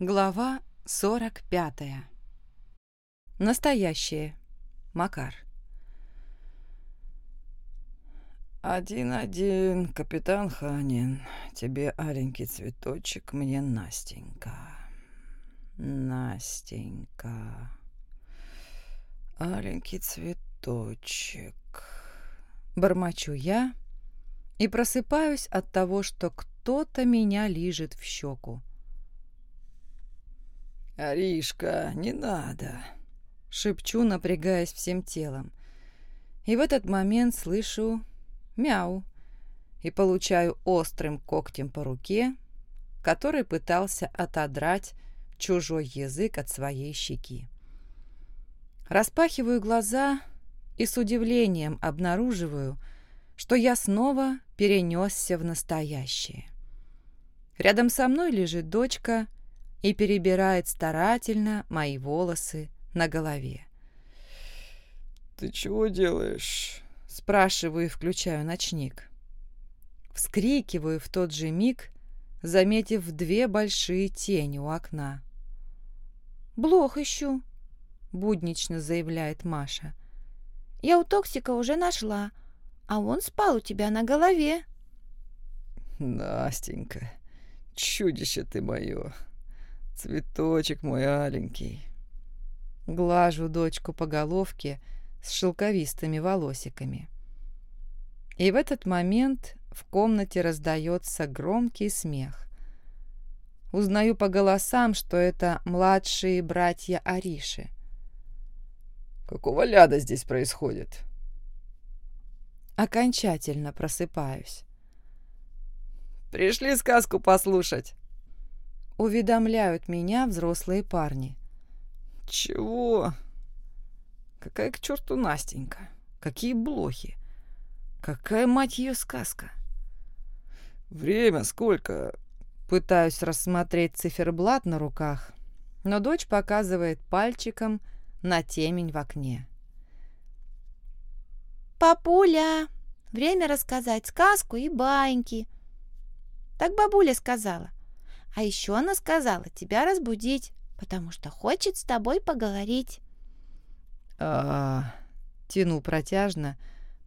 Глава 45. Настоящее. Макар. «Один-один, капитан Ханин. Тебе аленький цветочек, мне Настенька. Настенька. Аленький цветочек». Бормочу я и просыпаюсь от того, что кто-то меня лижет в щеку. «Аришка, не надо!» Шепчу, напрягаясь всем телом. И в этот момент слышу мяу и получаю острым когтем по руке, который пытался отодрать чужой язык от своей щеки. Распахиваю глаза и с удивлением обнаруживаю, что я снова перенесся в настоящее. Рядом со мной лежит дочка и перебирает старательно мои волосы на голове. «Ты чего делаешь?» Спрашиваю и включаю ночник. Вскрикиваю в тот же миг, заметив две большие тени у окна. «Блох ищу», — буднично заявляет Маша. «Я у Токсика уже нашла, а он спал у тебя на голове». «Настенька, чудище ты мое!» Цветочек мой аленький. Глажу дочку по головке с шелковистыми волосиками. И в этот момент в комнате раздается громкий смех. Узнаю по голосам, что это младшие братья Ариши. «Какого ляда здесь происходит?» Окончательно просыпаюсь. «Пришли сказку послушать!» Уведомляют меня взрослые парни. «Чего? Какая к черту Настенька? Какие блохи? Какая, мать ее, сказка?» «Время сколько?» Пытаюсь рассмотреть циферблат на руках, но дочь показывает пальчиком на темень в окне. «Папуля, время рассказать сказку и баньки!» Так бабуля сказала. А еще она сказала тебя разбудить, потому что хочет с тобой поговорить. А, тяну протяжно,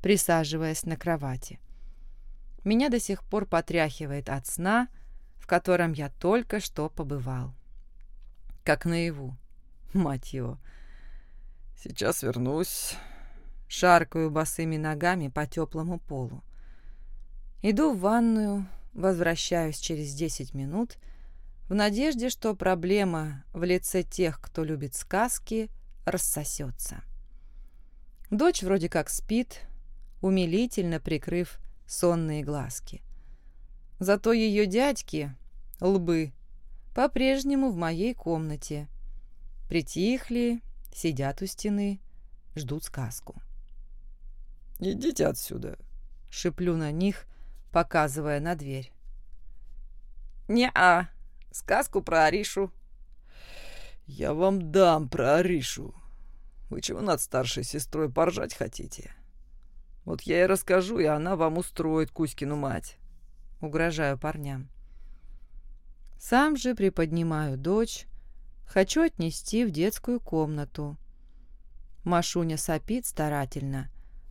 присаживаясь на кровати. Меня до сих пор потряхивает от сна, в котором я только что побывал. Как наяву. Мать его. Сейчас вернусь. Шаркаю босыми ногами по теплому полу. Иду в ванную, возвращаюсь через десять минут — в надежде, что проблема в лице тех, кто любит сказки, рассосется. Дочь вроде как спит, умилительно прикрыв сонные глазки. Зато ее дядьки, лбы, по-прежнему в моей комнате. Притихли, сидят у стены, ждут сказку. «Идите отсюда!» — шиплю на них, показывая на дверь. «Не-а!» Сказку про Аришу». «Я вам дам про Аришу. Вы чего над старшей сестрой поржать хотите? Вот я и расскажу, и она вам устроит Кузькину мать». Угрожаю парням. Сам же приподнимаю дочь, хочу отнести в детскую комнату. Машуня сопит старательно,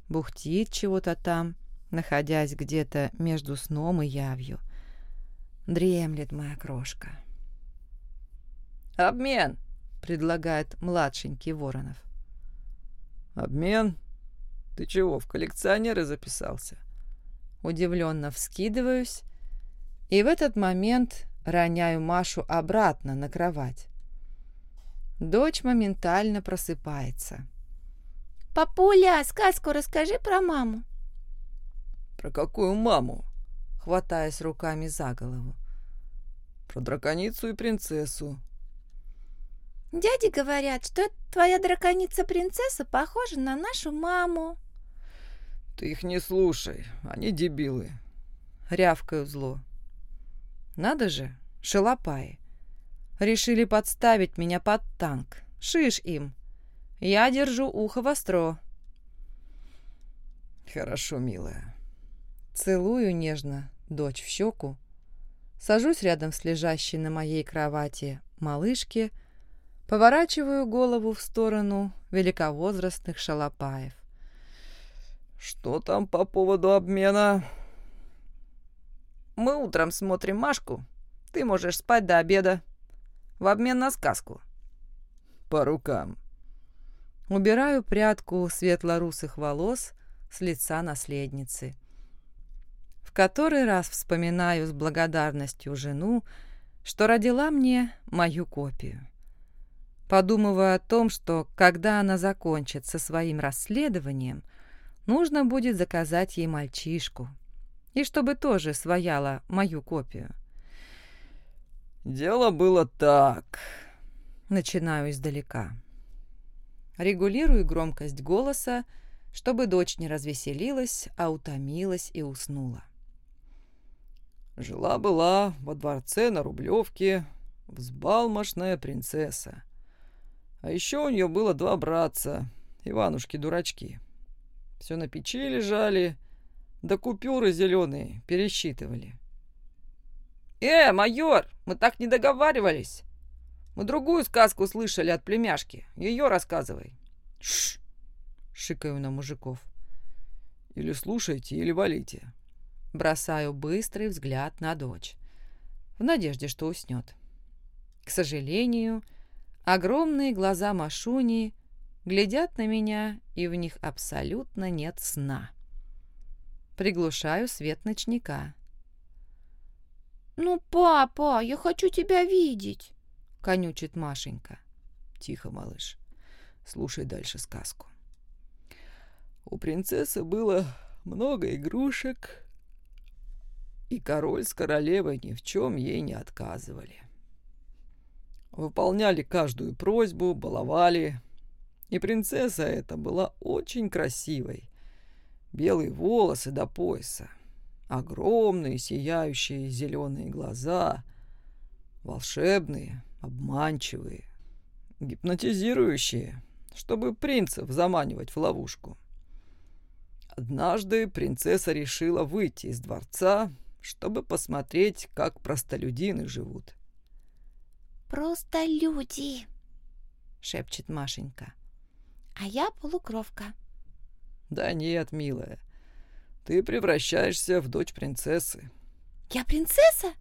бухтит чего-то там, находясь где-то между сном и явью. Дремлет моя крошка. «Обмен!» — предлагает младшенький Воронов. «Обмен? Ты чего, в коллекционеры записался?» Удивленно вскидываюсь, и в этот момент роняю Машу обратно на кровать. Дочь моментально просыпается. «Папуля, сказку расскажи про маму». «Про какую маму?» хватаясь руками за голову. Про драконицу и принцессу. Дяди говорят, что твоя драконица-принцесса похожа на нашу маму. Ты их не слушай, они дебилы. Рявкаю зло. Надо же, шалопаи. Решили подставить меня под танк. Шиш им. Я держу ухо востро. Хорошо, милая. Целую нежно дочь в щеку, сажусь рядом с лежащей на моей кровати малышке, поворачиваю голову в сторону великовозрастных шалопаев. «Что там по поводу обмена?» «Мы утром смотрим Машку. Ты можешь спать до обеда. В обмен на сказку». «По рукам». Убираю прядку светло-русых волос с лица наследницы. В который раз вспоминаю с благодарностью жену, что родила мне мою копию. Подумывая о том, что когда она закончит со своим расследованием, нужно будет заказать ей мальчишку, и чтобы тоже свояла мою копию. «Дело было так», — начинаю издалека. Регулирую громкость голоса, чтобы дочь не развеселилась, а утомилась и уснула. Жила-была во дворце на Рублевке взбалмошная принцесса. А еще у нее было два братца, Иванушки-дурачки. Все на печи лежали, да купюры зеленые пересчитывали. «Э, майор, мы так не договаривались!» Мы другую сказку слышали от племяшки. Ее рассказывай. Шш! Шикаю на мужиков. Или слушайте, или валите. Бросаю быстрый взгляд на дочь. В надежде, что уснет. К сожалению, огромные глаза Машуни глядят на меня, и в них абсолютно нет сна. Приглушаю свет ночника. «Ну, папа, я хочу тебя видеть!» — конючит Машенька. «Тихо, малыш. Слушай дальше сказку. У принцессы было много игрушек, и король с королевой ни в чем ей не отказывали. Выполняли каждую просьбу, баловали, и принцесса эта была очень красивой. Белые волосы до пояса, огромные сияющие зеленые глаза, волшебные, обманчивые, гипнотизирующие, чтобы принцев заманивать в ловушку. Однажды принцесса решила выйти из дворца, чтобы посмотреть, как простолюдины живут. «Просто люди!» — шепчет Машенька. «А я полукровка». «Да нет, милая, ты превращаешься в дочь принцессы». «Я принцесса?»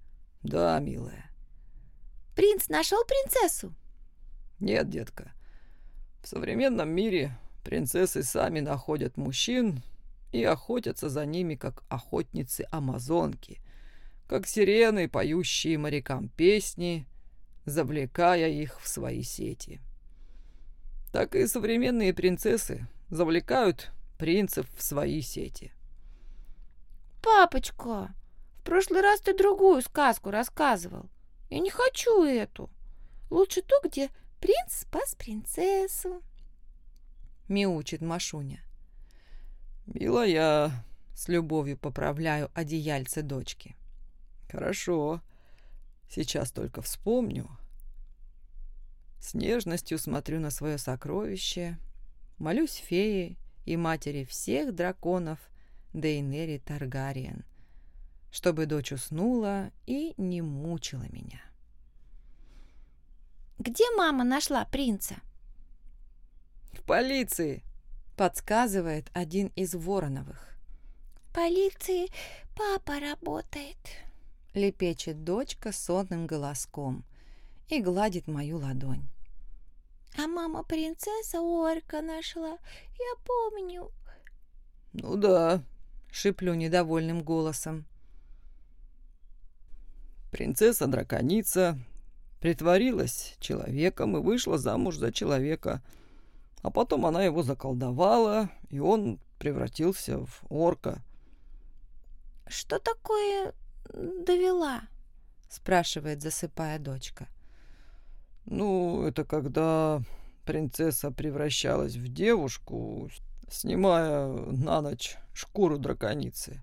«Да, милая». Принц нашел принцессу? Нет, детка. В современном мире принцессы сами находят мужчин и охотятся за ними, как охотницы-амазонки, как сирены, поющие морякам песни, завлекая их в свои сети. Так и современные принцессы завлекают принцев в свои сети. «Папочка, в прошлый раз ты другую сказку рассказывал. Я не хочу эту. Лучше ту, где принц спас принцессу. Мяучит Машуня. Милая, с любовью поправляю одеяльце дочки. Хорошо. Сейчас только вспомню. С нежностью смотрю на свое сокровище, молюсь фее и матери всех драконов Дейнери Таргариен — чтобы дочь уснула и не мучила меня. «Где мама нашла принца?» «В полиции», — подсказывает один из Вороновых. «В полиции папа работает», — лепечет дочка сонным голоском и гладит мою ладонь. «А мама принцесса орка нашла, я помню». «Ну да», — шиплю недовольным голосом. Принцесса-драконица притворилась человеком и вышла замуж за человека. А потом она его заколдовала, и он превратился в орка. «Что такое довела?» — спрашивает, засыпая дочка. «Ну, это когда принцесса превращалась в девушку, снимая на ночь шкуру драконицы.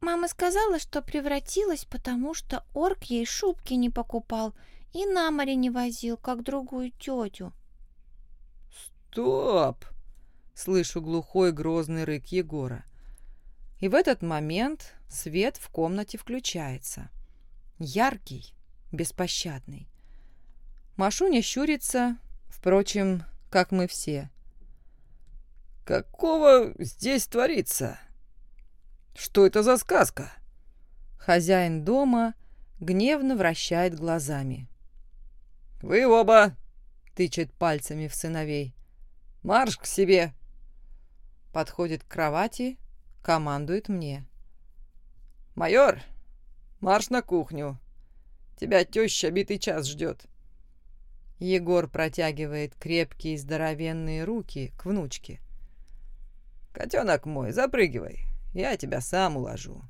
Мама сказала, что превратилась, потому что орк ей шубки не покупал и на море не возил, как другую тетю. «Стоп!» — слышу глухой грозный рык Егора. И в этот момент свет в комнате включается. Яркий, беспощадный. Машуня щурится, впрочем, как мы все. «Какого здесь творится? Что это за сказка?» Хозяин дома гневно вращает глазами. «Вы оба!» — тычет пальцами в сыновей. «Марш к себе!» Подходит к кровати, командует мне. «Майор, марш на кухню. Тебя теща битый час ждет». Егор протягивает крепкие здоровенные руки к внучке. «Котенок мой, запрыгивай, я тебя сам уложу».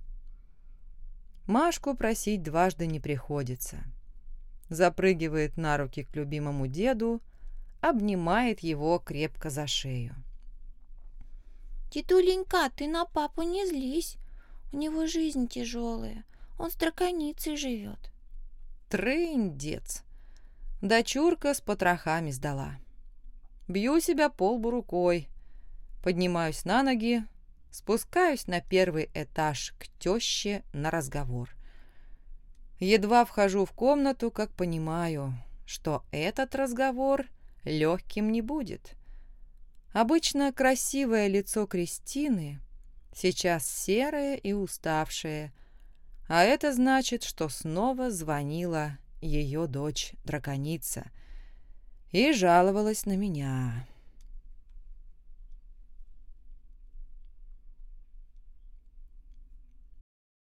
Машку просить дважды не приходится. Запрыгивает на руки к любимому деду, обнимает его крепко за шею. «Титуленька, ты на папу не злись. У него жизнь тяжелая. Он с драконицей живет». Трындец. Дочурка с потрохами сдала. Бью себя полбу рукой. Поднимаюсь на ноги, спускаюсь на первый этаж к теще на разговор. Едва вхожу в комнату, как понимаю, что этот разговор легким не будет. Обычно красивое лицо Кристины сейчас серое и уставшее, а это значит, что снова звонила ее дочь-драконица и жаловалась на меня.